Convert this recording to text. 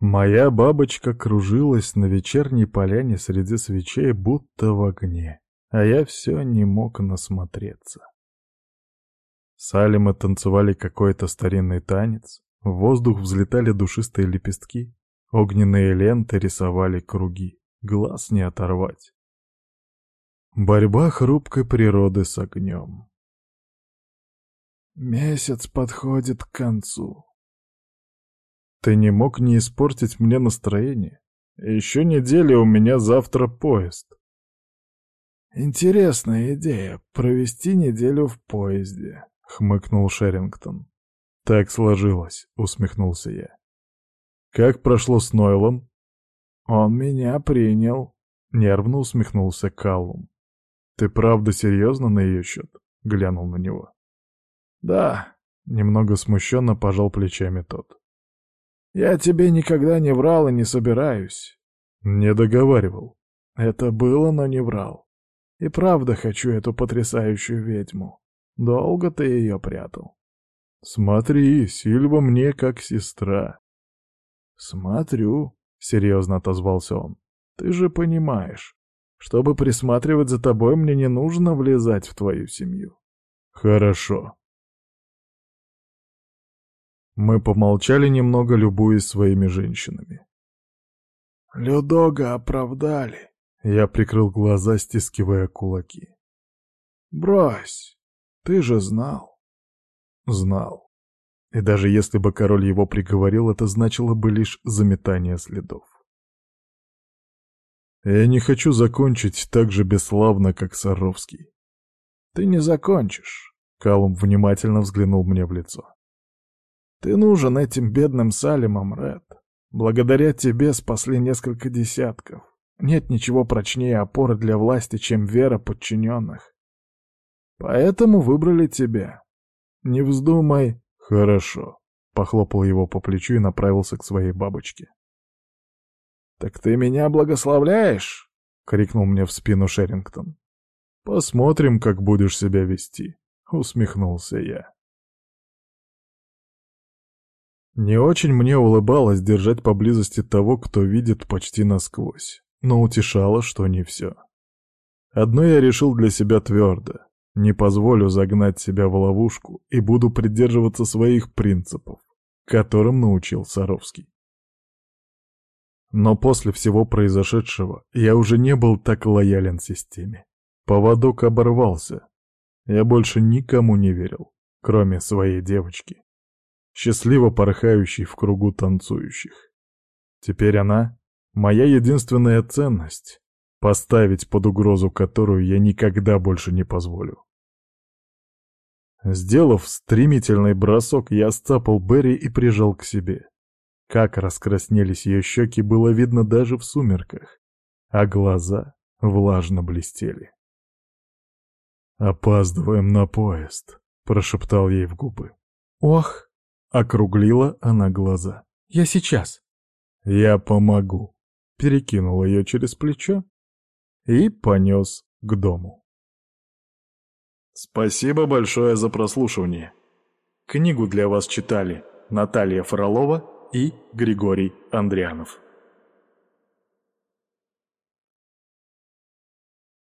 Моя бабочка кружилась на вечерней поляне среди свечей, будто в огне, а я все не мог насмотреться. Салимы танцевали какой-то старинный танец, в воздух взлетали душистые лепестки, огненные ленты рисовали круги, глаз не оторвать. Борьба хрупкой природы с огнем. Месяц подходит к концу. Ты не мог не испортить мне настроение. Еще неделя у меня завтра поезд. Интересная идея — провести неделю в поезде, — хмыкнул Шерингтон. Так сложилось, — усмехнулся я. Как прошло с Нойлом? Он меня принял, — нервно усмехнулся Каллум. Ты правда серьезно на ее счет? — глянул на него. Да, — немного смущенно пожал плечами тот. Я тебе никогда не врал и не собираюсь. Не договаривал. Это было, но не врал. И правда хочу эту потрясающую ведьму. Долго ты ее прятал. Смотри, Сильва мне как сестра. Смотрю, серьезно отозвался он. Ты же понимаешь, чтобы присматривать за тобой, мне не нужно влезать в твою семью. Хорошо, мы помолчали немного, любуясь своими женщинами. «Людога оправдали», — я прикрыл глаза, стискивая кулаки. «Брось, ты же знал». Знал. И даже если бы король его приговорил, это значило бы лишь заметание следов. Я не хочу закончить так же бесславно, как Саровский. Ты не закончишь. Калум внимательно взглянул мне в лицо. Ты нужен этим бедным Салимам, Ред. Благодаря тебе спасли несколько десятков. Нет ничего прочнее опоры для власти, чем вера подчиненных. Поэтому выбрали тебя. Не вздумай. Хорошо. Похлопал его по плечу и направился к своей бабочке. «Так ты меня благословляешь?» — крикнул мне в спину Шерингтон. «Посмотрим, как будешь себя вести», — усмехнулся я. Не очень мне улыбалось держать поблизости того, кто видит почти насквозь, но утешало, что не все. Одно я решил для себя твердо. Не позволю загнать себя в ловушку и буду придерживаться своих принципов, которым научил Саровский. Но после всего произошедшего я уже не был так лоялен системе. Поводок оборвался. Я больше никому не верил, кроме своей девочки счастливо порхающей в кругу танцующих. Теперь она — моя единственная ценность, поставить под угрозу которую я никогда больше не позволю. Сделав стремительный бросок, я сцапал Берри и прижал к себе. Как раскраснелись ее щеки, было видно даже в сумерках, а глаза влажно блестели. «Опаздываем на поезд», — прошептал ей в губы. «Ох!» Округлила она глаза. «Я сейчас». «Я помогу». Перекинул ее через плечо и понес к дому. Спасибо большое за прослушивание. Книгу для вас читали Наталья Фролова и Григорий Андрианов.